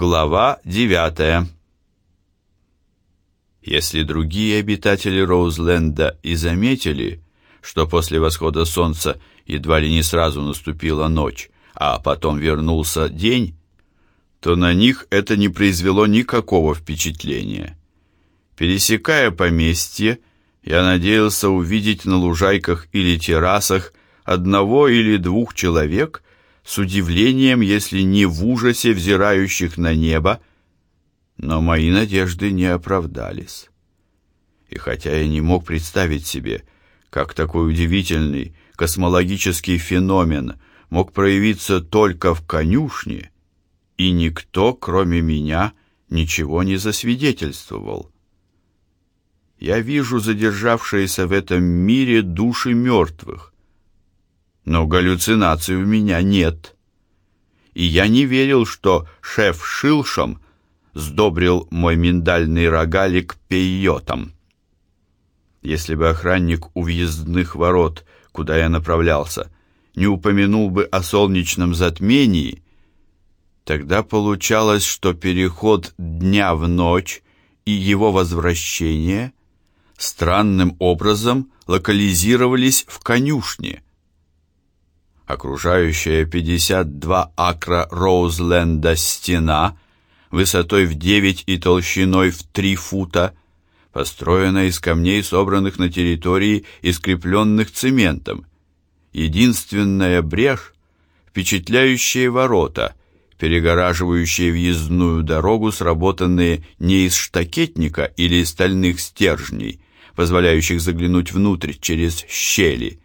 Глава девятая. Если другие обитатели Роузленда и заметили, что после восхода солнца едва ли не сразу наступила ночь, а потом вернулся день, то на них это не произвело никакого впечатления. Пересекая поместье, я надеялся увидеть на лужайках или террасах одного или двух человек, с удивлением, если не в ужасе взирающих на небо, но мои надежды не оправдались. И хотя я не мог представить себе, как такой удивительный космологический феномен мог проявиться только в конюшне, и никто, кроме меня, ничего не засвидетельствовал. Я вижу задержавшиеся в этом мире души мертвых, но галлюцинаций у меня нет. И я не верил, что шеф Шилшем сдобрил мой миндальный рогалик пейотом. Если бы охранник у въездных ворот, куда я направлялся, не упомянул бы о солнечном затмении, тогда получалось, что переход дня в ночь и его возвращение странным образом локализировались в конюшне. Окружающая 52 акра Роузленда стена высотой в 9 и толщиной в 3 фута построена из камней, собранных на территории и скрепленных цементом. Единственная брешь впечатляющие ворота, перегораживающие въездную дорогу, сработанные не из штакетника или стальных стержней, позволяющих заглянуть внутрь через щели,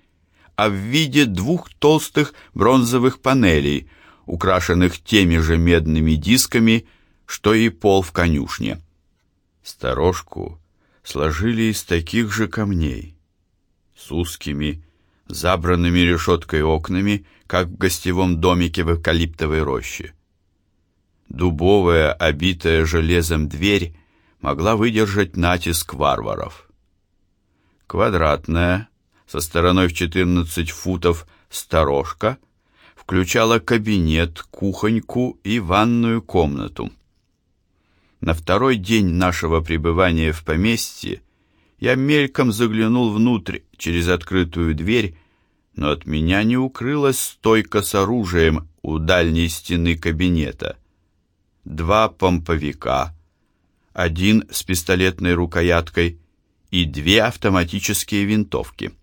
а в виде двух толстых бронзовых панелей, украшенных теми же медными дисками, что и пол в конюшне. Сторожку сложили из таких же камней, с узкими, забранными решеткой окнами, как в гостевом домике в эвкалиптовой роще. Дубовая, обитая железом дверь могла выдержать натиск варваров квадратная, со стороной в 14 футов сторожка, включала кабинет, кухоньку и ванную комнату. На второй день нашего пребывания в поместье я мельком заглянул внутрь через открытую дверь, но от меня не укрылась стойка с оружием у дальней стены кабинета. Два помповика, один с пистолетной рукояткой и две автоматические винтовки.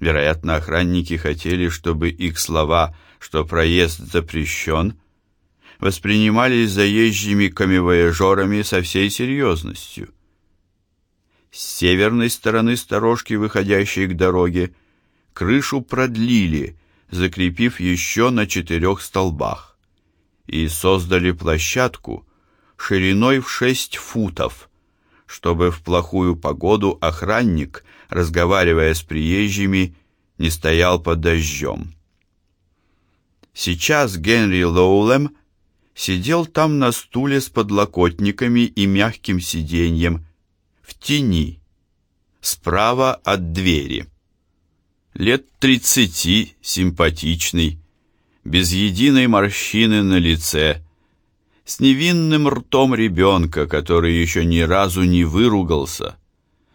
Вероятно, охранники хотели, чтобы их слова, что проезд запрещен, воспринимались заезжими камевояжерами со всей серьезностью. С северной стороны сторожки, выходящей к дороге, крышу продлили, закрепив еще на четырех столбах, и создали площадку шириной в шесть футов, чтобы в плохую погоду охранник, разговаривая с приезжими, не стоял под дождем. Сейчас Генри Лоулем сидел там на стуле с подлокотниками и мягким сиденьем в тени, справа от двери. Лет тридцати, симпатичный, без единой морщины на лице, с невинным ртом ребенка, который еще ни разу не выругался,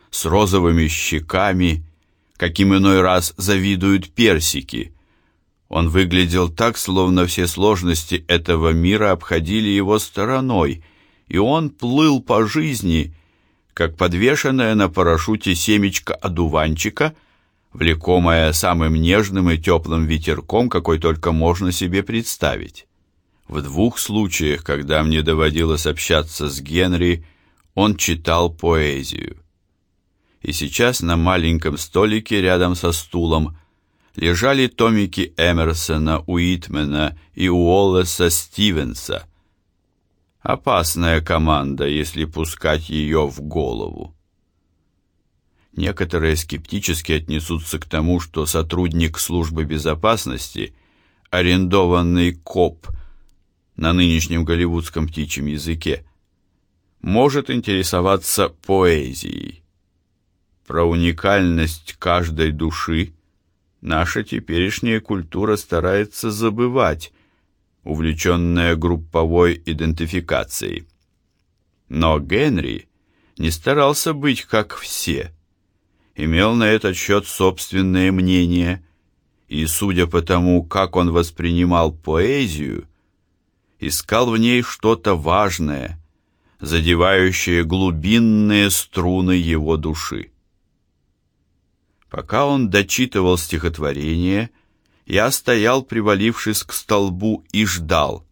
с розовыми щеками, каким иной раз завидуют персики. Он выглядел так, словно все сложности этого мира обходили его стороной, и он плыл по жизни, как подвешенная на парашюте семечко одуванчика, влекомая самым нежным и теплым ветерком, какой только можно себе представить. В двух случаях, когда мне доводилось общаться с Генри, он читал поэзию. И сейчас на маленьком столике рядом со стулом лежали томики Эмерсона, Уитмена и Уоллеса Стивенса. Опасная команда, если пускать ее в голову. Некоторые скептически отнесутся к тому, что сотрудник службы безопасности, арендованный коп – на нынешнем голливудском птичьем языке, может интересоваться поэзией. Про уникальность каждой души наша теперешняя культура старается забывать, увлеченная групповой идентификацией. Но Генри не старался быть как все. Имел на этот счет собственное мнение, и, судя по тому, как он воспринимал поэзию, искал в ней что-то важное, задевающее глубинные струны его души. Пока он дочитывал стихотворение, я стоял, привалившись к столбу, и ждал.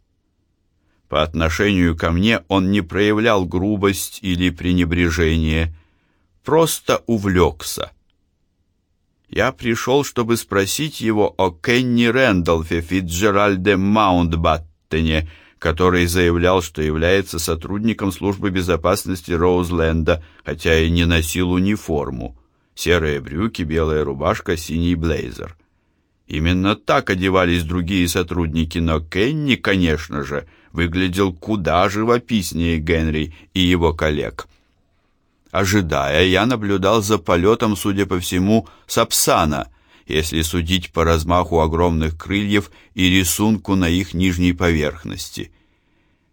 По отношению ко мне он не проявлял грубость или пренебрежение, просто увлекся. Я пришел, чтобы спросить его о Кенни Рэндалфе Фитджеральде Маунтбаттене, который заявлял, что является сотрудником службы безопасности Роузленда, хотя и не носил униформу. Серые брюки, белая рубашка, синий блейзер. Именно так одевались другие сотрудники, но Кенни, конечно же, выглядел куда живописнее Генри и его коллег. Ожидая, я наблюдал за полетом, судя по всему, сапсана, если судить по размаху огромных крыльев и рисунку на их нижней поверхности.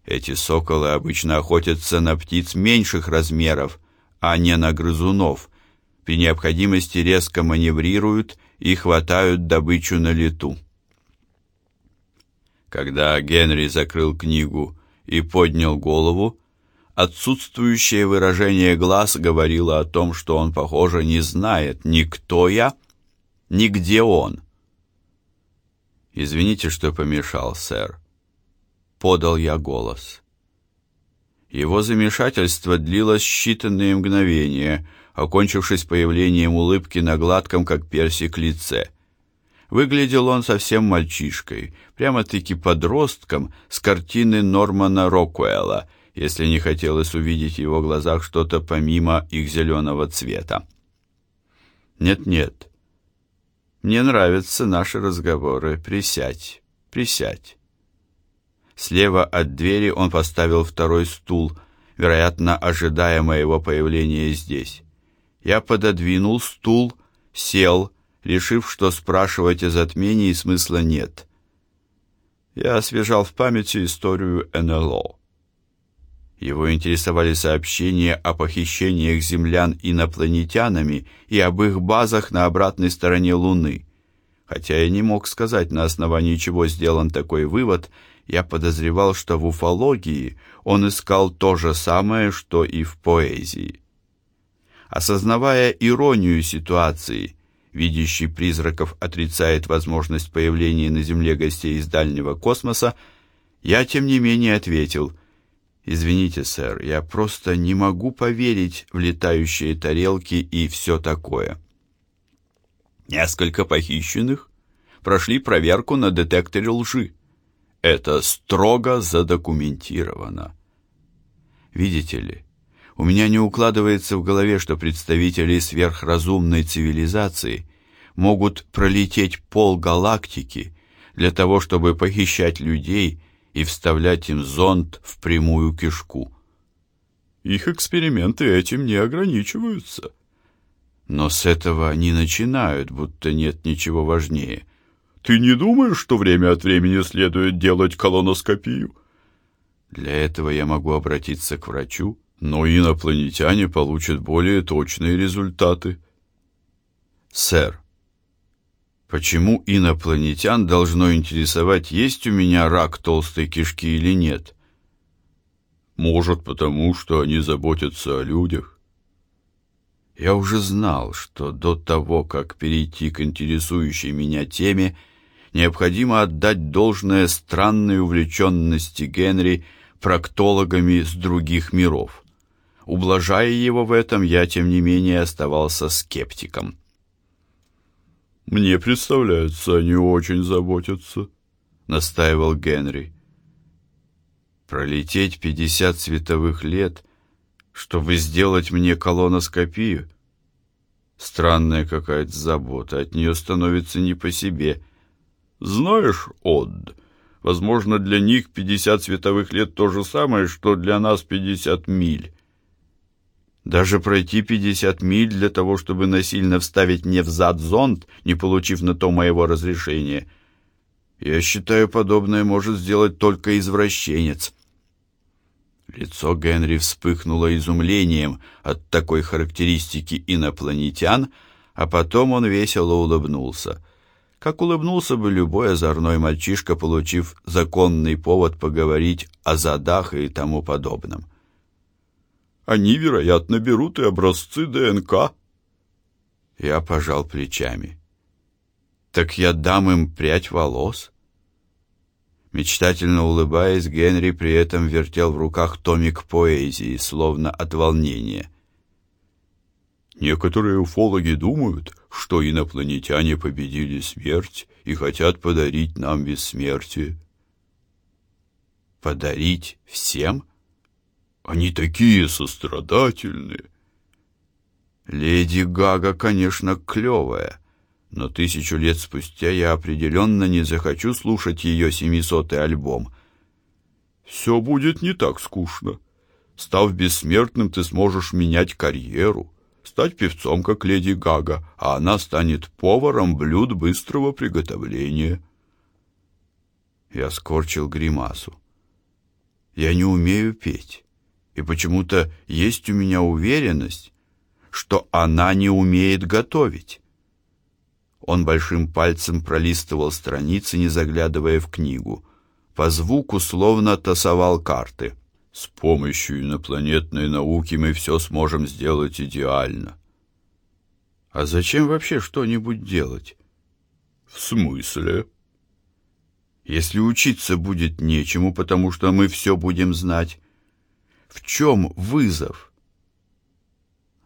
Эти соколы обычно охотятся на птиц меньших размеров, а не на грызунов. При необходимости резко маневрируют и хватают добычу на лету. Когда Генри закрыл книгу и поднял голову, отсутствующее выражение глаз говорило о том, что он, похоже, не знает ни кто я, ни где он. «Извините, что помешал, сэр», — подал я голос. Его замешательство длилось считанные мгновения, окончившись появлением улыбки на гладком, как персик, лице — Выглядел он совсем мальчишкой, прямо-таки подростком с картины Нормана Рокуэлла, если не хотелось увидеть в его глазах что-то помимо их зеленого цвета. «Нет-нет, мне нравятся наши разговоры. Присядь, присядь». Слева от двери он поставил второй стул, вероятно, ожидая моего появления здесь. Я пододвинул стул, сел решив, что спрашивать о затмении смысла нет. Я освежал в памяти историю НЛО. Его интересовали сообщения о похищениях землян инопланетянами и об их базах на обратной стороне Луны. Хотя я не мог сказать, на основании чего сделан такой вывод, я подозревал, что в уфологии он искал то же самое, что и в поэзии. Осознавая иронию ситуации видящий призраков отрицает возможность появления на Земле гостей из дальнего космоса, я, тем не менее, ответил, «Извините, сэр, я просто не могу поверить в летающие тарелки и все такое». Несколько похищенных прошли проверку на детекторе лжи. Это строго задокументировано. Видите ли, у меня не укладывается в голове, что представители сверхразумной цивилизации могут пролететь пол галактики для того, чтобы похищать людей и вставлять им зонд в прямую кишку. Их эксперименты этим не ограничиваются. Но с этого они начинают, будто нет ничего важнее. Ты не думаешь, что время от времени следует делать колоноскопию? Для этого я могу обратиться к врачу, но инопланетяне получат более точные результаты. Сэр, почему инопланетян должно интересовать, есть у меня рак толстой кишки или нет? Может, потому что они заботятся о людях. Я уже знал, что до того, как перейти к интересующей меня теме, необходимо отдать должное странной увлеченности Генри проктологами с других миров. Ублажая его в этом, я, тем не менее, оставался скептиком. «Мне представляется, они очень заботятся», — настаивал Генри. «Пролететь пятьдесят световых лет, чтобы сделать мне колоноскопию? Странная какая-то забота, от нее становится не по себе. Знаешь, Од, возможно, для них пятьдесят световых лет то же самое, что для нас пятьдесят миль». Даже пройти 50 миль для того, чтобы насильно вставить мне в зад зонд, не получив на то моего разрешения. Я считаю, подобное может сделать только извращенец. Лицо Генри вспыхнуло изумлением от такой характеристики инопланетян, а потом он весело улыбнулся. Как улыбнулся бы любой озорной мальчишка, получив законный повод поговорить о задах и тому подобном. Они, вероятно, берут и образцы ДНК. Я пожал плечами. Так я дам им прядь волос. Мечтательно улыбаясь, Генри при этом вертел в руках томик поэзии, словно от волнения. Некоторые уфологи думают, что инопланетяне победили смерть и хотят подарить нам бессмертие. Подарить всем? Они такие сострадательные. Леди Гага, конечно, клевая, но тысячу лет спустя я определенно не захочу слушать ее семисотый альбом. Все будет не так скучно. Став бессмертным, ты сможешь менять карьеру, стать певцом, как леди Гага, а она станет поваром блюд быстрого приготовления. Я скорчил гримасу. Я не умею петь, и почему-то есть у меня уверенность, что она не умеет готовить. Он большим пальцем пролистывал страницы, не заглядывая в книгу. По звуку словно тасовал карты. С помощью инопланетной науки мы все сможем сделать идеально. А зачем вообще что-нибудь делать? В смысле? Если учиться будет нечему, потому что мы все будем знать. В чем вызов?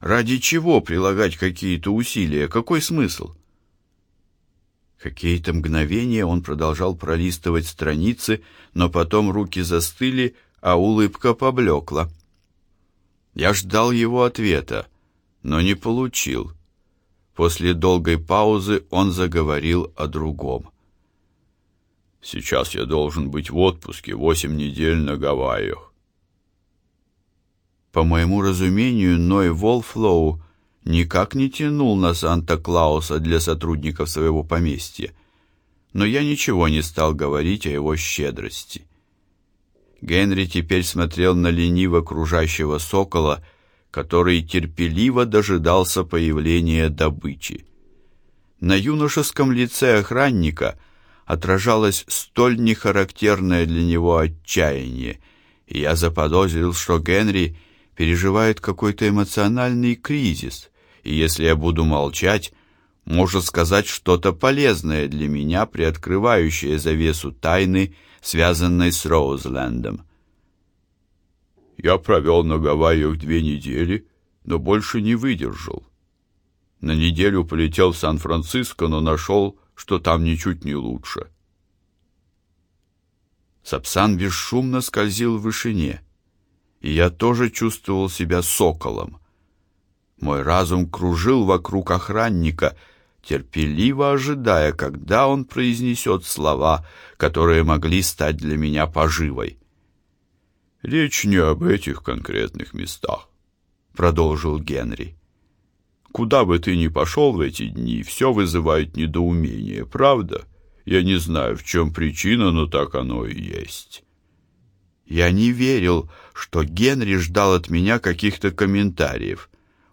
Ради чего прилагать какие-то усилия? Какой смысл? Какие-то мгновения он продолжал пролистывать страницы, но потом руки застыли, а улыбка поблекла. Я ждал его ответа, но не получил. После долгой паузы он заговорил о другом. Сейчас я должен быть в отпуске восемь недель на Гавайях. По моему разумению, Ной Волфлоу никак не тянул на Санта-Клауса для сотрудников своего поместья, но я ничего не стал говорить о его щедрости. Генри теперь смотрел на лениво кружащего сокола, который терпеливо дожидался появления добычи. На юношеском лице охранника отражалось столь нехарактерное для него отчаяние, и я заподозрил, что Генри переживает какой-то эмоциональный кризис и если я буду молчать, может сказать что-то полезное для меня, приоткрывающее завесу тайны, связанной с Роузлендом. Я провел на Гавайях две недели, но больше не выдержал. На неделю полетел в Сан-Франциско, но нашел, что там ничуть не лучше. Сапсан бесшумно скользил в вышине, и я тоже чувствовал себя соколом. Мой разум кружил вокруг охранника, терпеливо ожидая, когда он произнесет слова, которые могли стать для меня поживой. Речь не об этих конкретных местах, продолжил Генри. Куда бы ты ни пошел в эти дни, все вызывает недоумение, правда? Я не знаю, в чем причина, но так оно и есть. Я не верил, что Генри ждал от меня каких-то комментариев.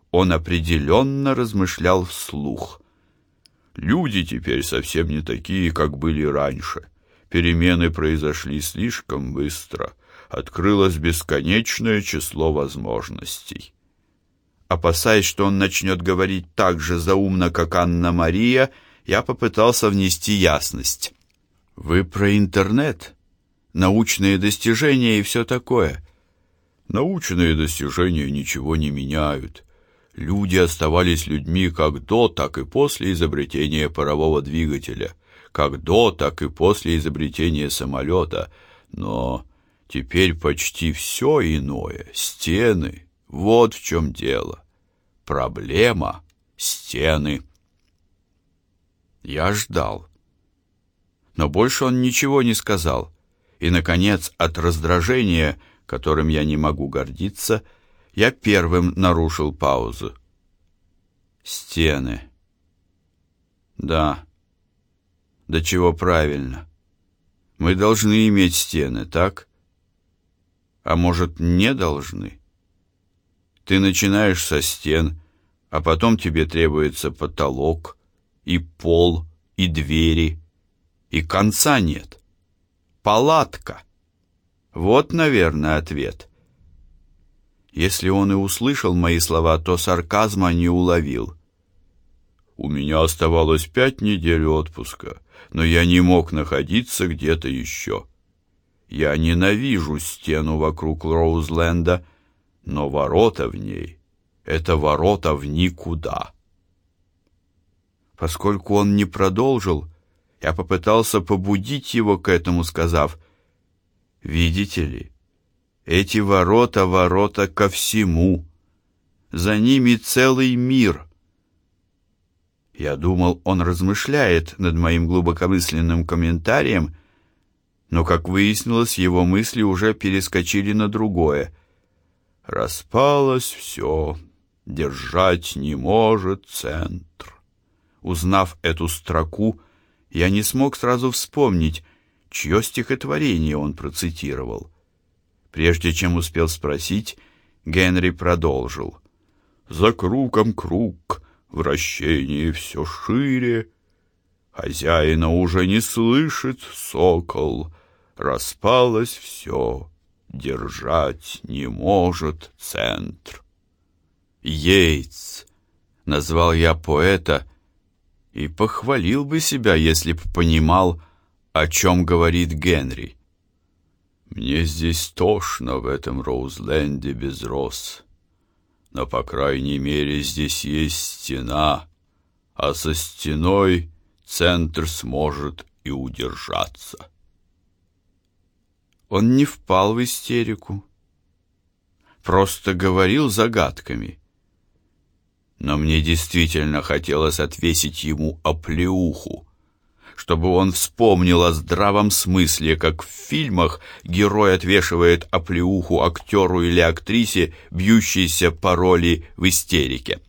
Он определенно размышлял вслух. Люди теперь совсем не такие, как были раньше. Перемены произошли слишком быстро. Открылось бесконечное число возможностей. Опасаясь, что он начнет говорить так же заумно, как Анна-Мария, я попытался внести ясность. Вы про интернет, научные достижения и все такое. Научные достижения ничего не меняют люди оставались людьми как до, так и после изобретения парового двигателя, как до, так и после изобретения самолета, но теперь почти все иное, стены, вот в чем дело. Проблема стены. Я ждал. Но больше он ничего не сказал. И наконец, от раздражения, которым я не могу гордиться, я первым нарушил паузу. Стены. Да. Да чего правильно. Мы должны иметь стены, так? А может, не должны? Ты начинаешь со стен, а потом тебе требуется потолок, и пол, и двери, и конца нет. Палатка. Вот, наверное, ответ. Если он и услышал мои слова, то сарказма не уловил. У меня оставалось пять недель отпуска, но я не мог находиться где-то еще. Я ненавижу стену вокруг Роузленда, но ворота в ней — это ворота в никуда. Поскольку он не продолжил, я попытался побудить его к этому, сказав, «Видите ли, эти ворота — ворота ко всему. За ними целый мир». Я думал, он размышляет над моим глубокомысленным комментарием, но, как выяснилось, его мысли уже перескочили на другое. Распалось все, держать не может центр. Узнав эту строку, я не смог сразу вспомнить, чье стихотворение он процитировал. Прежде чем успел спросить, Генри продолжил. «За кругом круг, вращение все шире. Хозяина уже не слышит сокол, распалось все, держать не может центр. Йейтс, назвал я поэта, и похвалил бы себя, если б понимал, о чем говорит Генри. Мне здесь тошно в этом Роузленде без роз, но, по крайней мере, здесь есть стена, а со стеной центр сможет и удержаться. Он не впал в истерику, просто говорил загадками. Но мне действительно хотелось отвесить ему оплеуху, чтобы он вспомнил о здравом смысле, как в фильмах герой отвешивает оплеуху актеру или актрисе, бьющейся по роли в истерике.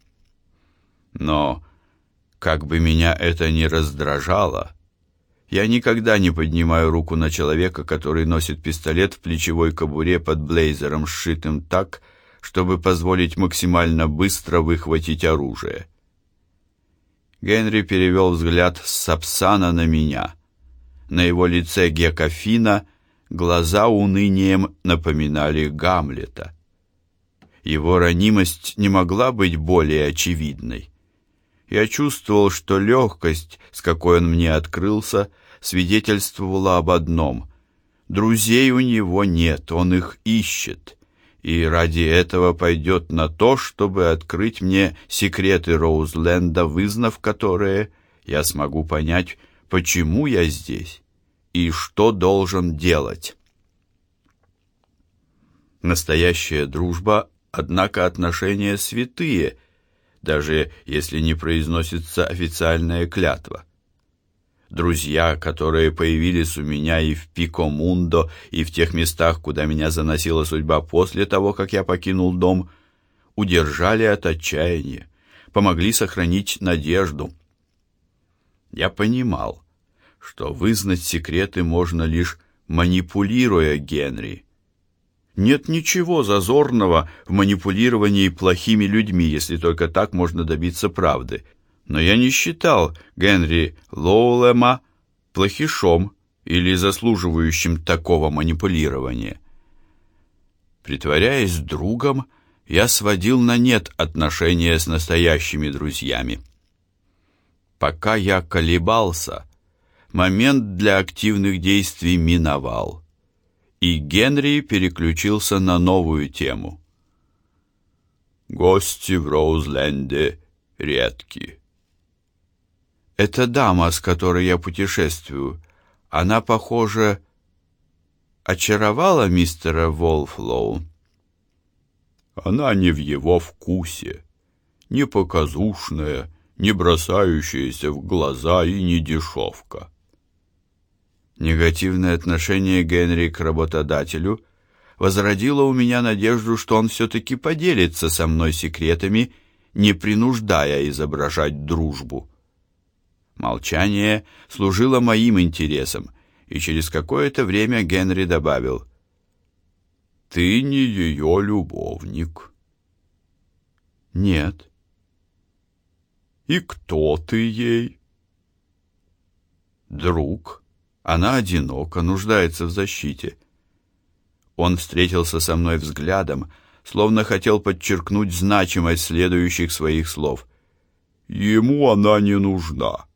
Но, как бы меня это ни раздражало, я никогда не поднимаю руку на человека, который носит пистолет в плечевой кобуре под блейзером, сшитым так, чтобы позволить максимально быстро выхватить оружие. Генри перевел взгляд с Сапсана на меня. На его лице Гекофина глаза унынием напоминали Гамлета. Его ранимость не могла быть более очевидной. Я чувствовал, что легкость, с какой он мне открылся, свидетельствовала об одном. Друзей у него нет, он их ищет. И ради этого пойдет на то, чтобы открыть мне секреты Роузленда, вызнав которые, я смогу понять, почему я здесь и что должен делать. Настоящая дружба, однако, отношения святые, даже если не произносится официальная клятва друзья, которые появились у меня и в Пикомундо, и в тех местах, куда меня заносила судьба после того, как я покинул дом, удержали от отчаяния, помогли сохранить надежду. Я понимал, что вызнать секреты можно лишь манипулируя Генри. Нет ничего зазорного в манипулировании плохими людьми, если только так можно добиться правды — но я не считал Генри Лоулема плохишом или заслуживающим такого манипулирования. Притворяясь другом, я сводил на нет отношения с настоящими друзьями. Пока я колебался, момент для активных действий миновал, и Генри переключился на новую тему. Гости в Роузленде редки. Эта дама, с которой я путешествую, она, похоже, очаровала мистера Волфлоу. Она не в его вкусе, не показушная, не бросающаяся в глаза и не дешевка. Негативное отношение Генри к работодателю возродило у меня надежду, что он все-таки поделится со мной секретами, не принуждая изображать дружбу. Молчание служило моим интересам, и через какое-то время Генри добавил «Ты не ее любовник». «Нет». «И кто ты ей?» «Друг. Она одинока, нуждается в защите». Он встретился со мной взглядом, словно хотел подчеркнуть значимость следующих своих слов. «Ему она не нужна.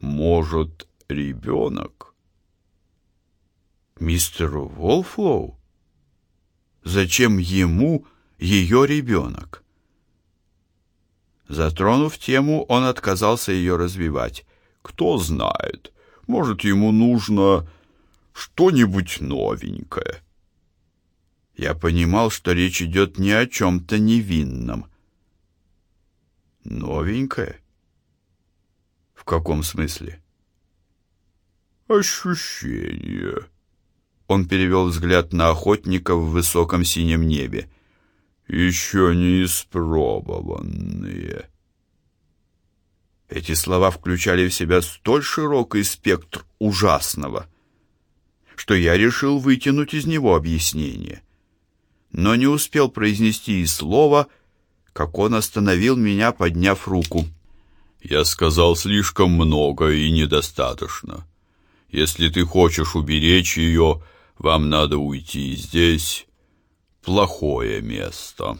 Может, ребенок?» «Мистеру Волфлоу? Зачем ему ее ребенок?» Затронув тему, он отказался ее развивать. «Кто знает, может, ему нужно что-нибудь новенькое». Я понимал, что речь идет не о чем-то невинном. Новенькое? Каком смысле? Ощущение. Он перевел взгляд на охотника в высоком синем небе. Еще не испробованные. Эти слова включали в себя столь широкий спектр ужасного, что я решил вытянуть из него объяснение но не успел произнести и слова, как он остановил меня, подняв руку. Я сказал слишком много и недостаточно. Если ты хочешь уберечь ее, вам надо уйти. Здесь плохое место.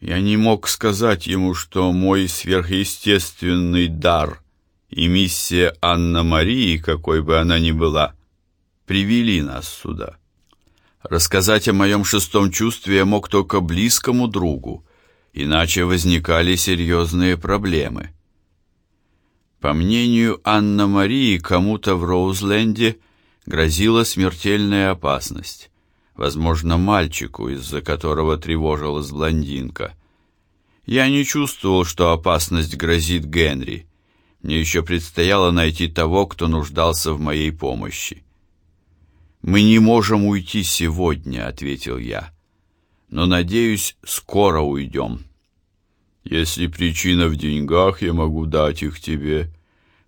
Я не мог сказать ему, что мой сверхъестественный дар и миссия Анна-Марии, какой бы она ни была, привели нас сюда. Рассказать о моем шестом чувстве я мог только близкому другу, иначе возникали серьезные проблемы. По мнению Анна-Марии, кому-то в Роузленде грозила смертельная опасность, возможно, мальчику, из-за которого тревожилась блондинка. Я не чувствовал, что опасность грозит Генри. Мне еще предстояло найти того, кто нуждался в моей помощи. Мы не можем уйти сегодня, ответил я. Но надеюсь, скоро уйдем. Если причина в деньгах, я могу дать их тебе.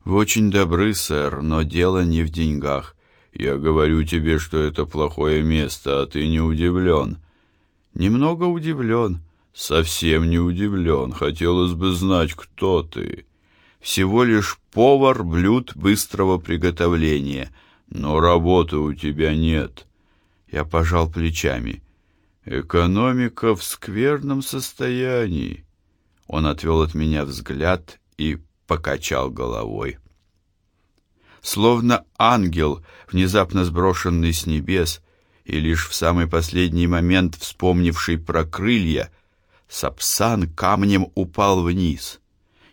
Вы очень добры, сэр, но дело не в деньгах. Я говорю тебе, что это плохое место, а ты не удивлен. Немного удивлен. Совсем не удивлен. Хотелось бы знать, кто ты. Всего лишь повар блюд быстрого приготовления — но работы у тебя нет. Я пожал плечами. Экономика в скверном состоянии. Он отвел от меня взгляд и покачал головой. Словно ангел, внезапно сброшенный с небес и лишь в самый последний момент вспомнивший про крылья, Сапсан камнем упал вниз.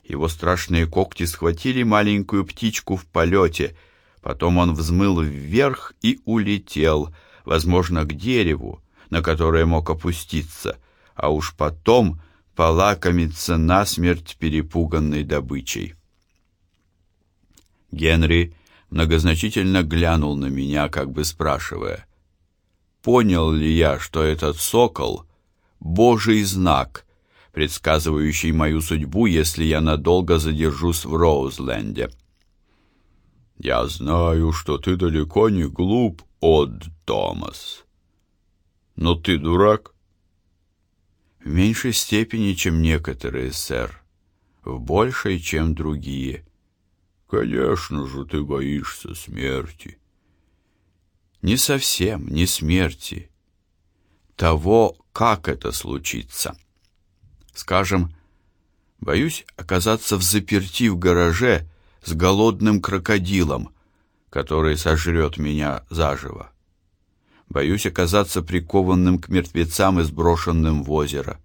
Его страшные когти схватили маленькую птичку в полете — Потом он взмыл вверх и улетел, возможно, к дереву, на которое мог опуститься, а уж потом полакомиться насмерть перепуганной добычей. Генри многозначительно глянул на меня, как бы спрашивая, понял ли я, что этот сокол — Божий знак, предсказывающий мою судьбу, если я надолго задержусь в Роузленде. Я знаю, что ты далеко не глуп, Од Томас. Но ты дурак? В меньшей степени, чем некоторые, сэр. В большей, чем другие. Конечно же, ты боишься смерти. Не совсем, не смерти. Того, как это случится. Скажем, боюсь оказаться в заперти в гараже с голодным крокодилом, который сожрет меня заживо. Боюсь оказаться прикованным к мертвецам и сброшенным в озеро.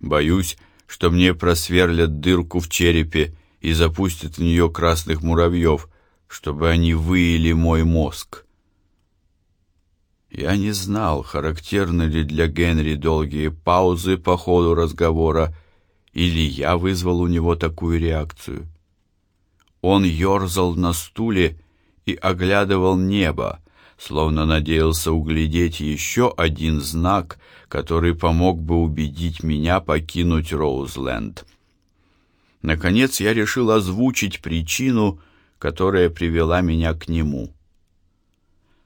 Боюсь, что мне просверлят дырку в черепе и запустят в нее красных муравьев, чтобы они выели мой мозг. Я не знал, характерны ли для Генри долгие паузы по ходу разговора, или я вызвал у него такую реакцию. Он ерзал на стуле и оглядывал небо, словно надеялся углядеть еще один знак, который помог бы убедить меня покинуть Роузленд. Наконец я решил озвучить причину, которая привела меня к нему.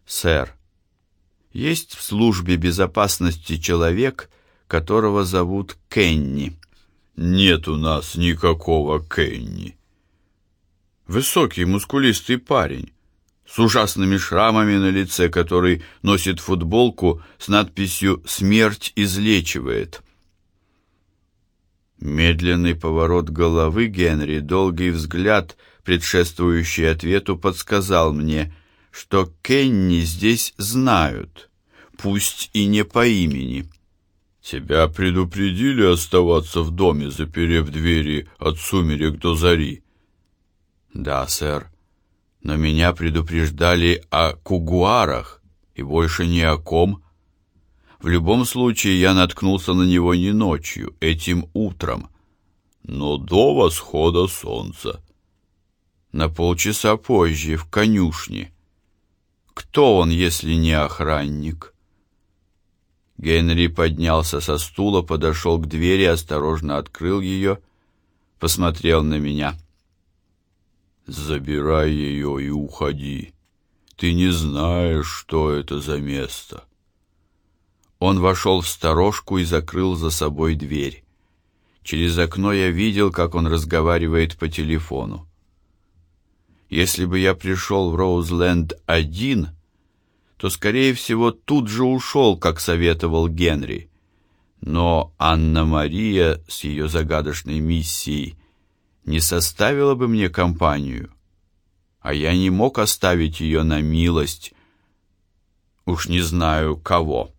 Сэр, есть в службе безопасности человек, которого зовут Кенни. Нет у нас никакого Кенни. Высокий, мускулистый парень с ужасными шрамами на лице, который носит футболку с надписью «Смерть излечивает». Медленный поворот головы Генри, долгий взгляд, предшествующий ответу, подсказал мне, что Кенни здесь знают, пусть и не по имени. Тебя предупредили оставаться в доме, заперев двери от сумерек до зари. Да, сэр. Но меня предупреждали о кугуарах и больше ни о ком. В любом случае я наткнулся на него не ночью, этим утром, но до восхода солнца. На полчаса позже в конюшне. Кто он, если не охранник? Генри поднялся со стула, подошел к двери, осторожно открыл ее, посмотрел на меня. Забирай ее и уходи. Ты не знаешь, что это за место. Он вошел в сторожку и закрыл за собой дверь. Через окно я видел, как он разговаривает по телефону. Если бы я пришел в Роузленд один, то, скорее всего, тут же ушел, как советовал Генри. Но Анна-Мария с ее загадочной миссией не составила бы мне компанию, а я не мог оставить ее на милость, уж не знаю кого.